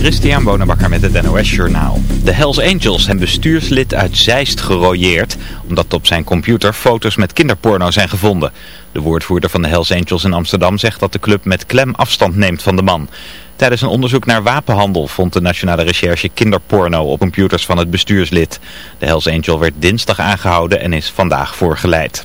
Christian Bonenbakker met het NOS Journaal. De Hells Angels hebben bestuurslid uit Zeist gerooieerd... omdat op zijn computer foto's met kinderporno zijn gevonden. De woordvoerder van de Hells Angels in Amsterdam zegt dat de club met klem afstand neemt van de man. Tijdens een onderzoek naar wapenhandel vond de Nationale Recherche kinderporno op computers van het bestuurslid. De Hells Angel werd dinsdag aangehouden en is vandaag voorgeleid.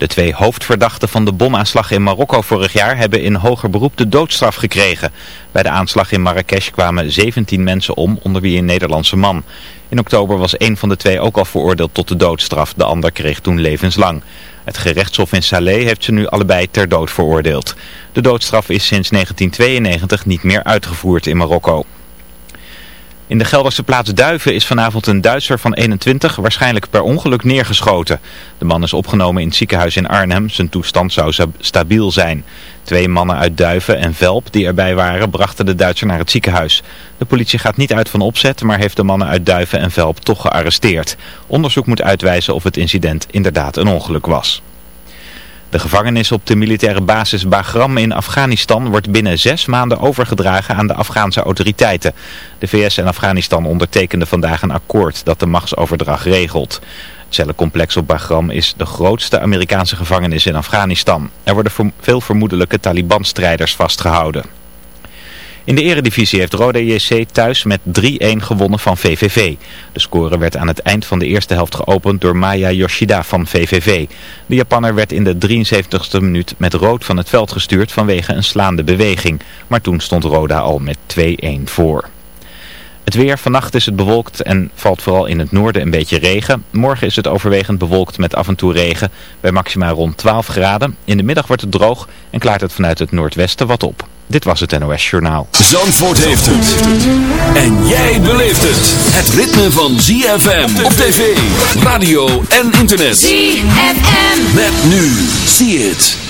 De twee hoofdverdachten van de bomaanslag in Marokko vorig jaar hebben in hoger beroep de doodstraf gekregen. Bij de aanslag in Marrakesh kwamen 17 mensen om, onder wie een Nederlandse man. In oktober was een van de twee ook al veroordeeld tot de doodstraf, de ander kreeg toen levenslang. Het gerechtshof in Salé heeft ze nu allebei ter dood veroordeeld. De doodstraf is sinds 1992 niet meer uitgevoerd in Marokko. In de Gelderse plaats Duiven is vanavond een Duitser van 21 waarschijnlijk per ongeluk neergeschoten. De man is opgenomen in het ziekenhuis in Arnhem. Zijn toestand zou stabiel zijn. Twee mannen uit Duiven en Velp die erbij waren brachten de Duitser naar het ziekenhuis. De politie gaat niet uit van opzet, maar heeft de mannen uit Duiven en Velp toch gearresteerd. Onderzoek moet uitwijzen of het incident inderdaad een ongeluk was. De gevangenis op de militaire basis Bagram in Afghanistan wordt binnen zes maanden overgedragen aan de Afghaanse autoriteiten. De VS en Afghanistan ondertekenden vandaag een akkoord dat de machtsoverdracht regelt. Het cellencomplex op Bagram is de grootste Amerikaanse gevangenis in Afghanistan. Er worden veel vermoedelijke Taliban-strijders vastgehouden. In de eredivisie heeft Rode JC thuis met 3-1 gewonnen van VVV. De score werd aan het eind van de eerste helft geopend door Maya Yoshida van VVV. De Japanner werd in de 73ste minuut met rood van het veld gestuurd vanwege een slaande beweging. Maar toen stond Roda al met 2-1 voor. Het weer, vannacht is het bewolkt en valt vooral in het noorden een beetje regen. Morgen is het overwegend bewolkt met af en toe regen, bij maximaal rond 12 graden. In de middag wordt het droog en klaart het vanuit het noordwesten wat op. Dit was het NOS Journaal. Zandvoort heeft het. En jij beleeft het. Het ritme van ZFM op tv, radio en internet. ZFM. Met nu. See it.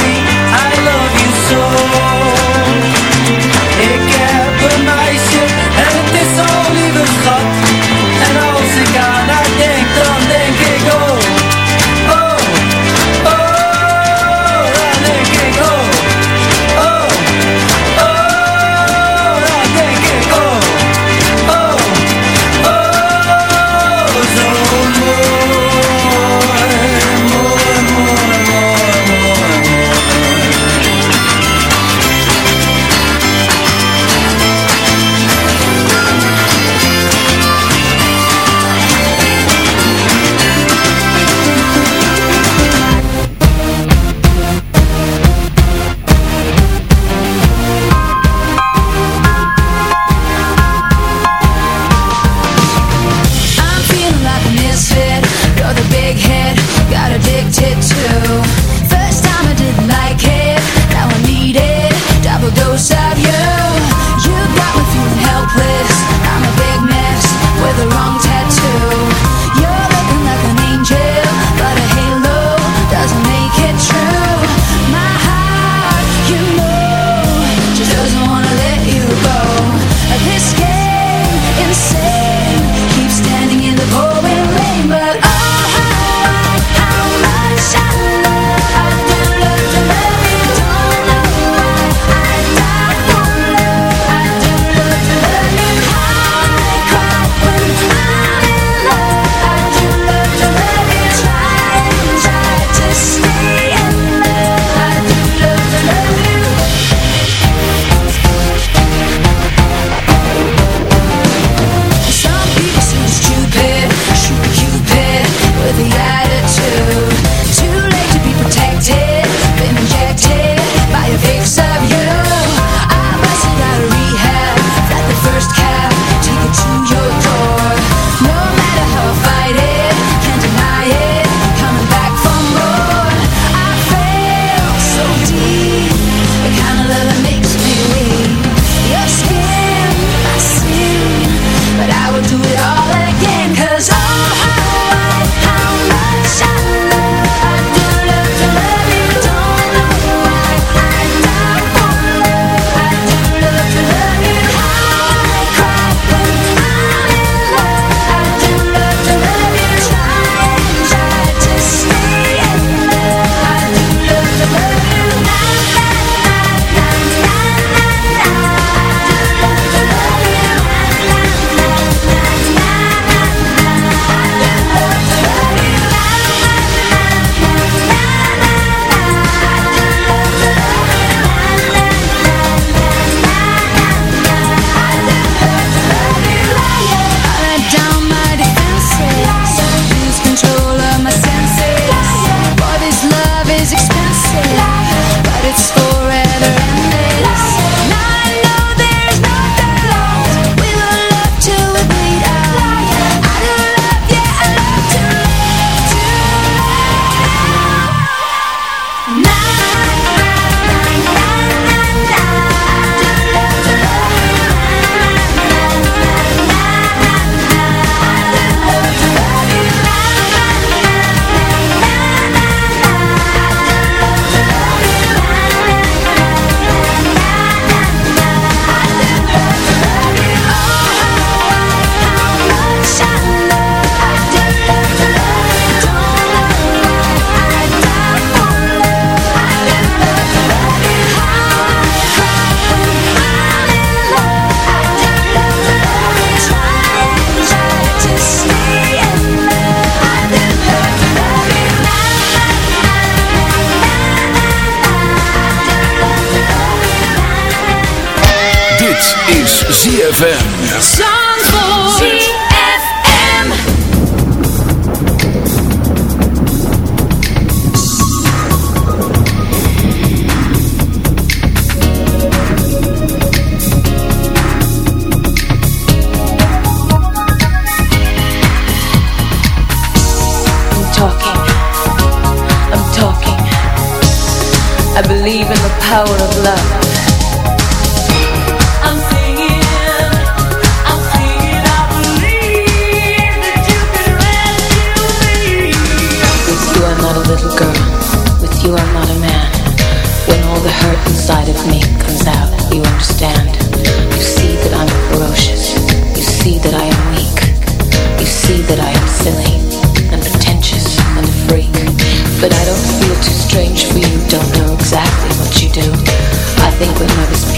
think when love is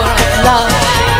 love.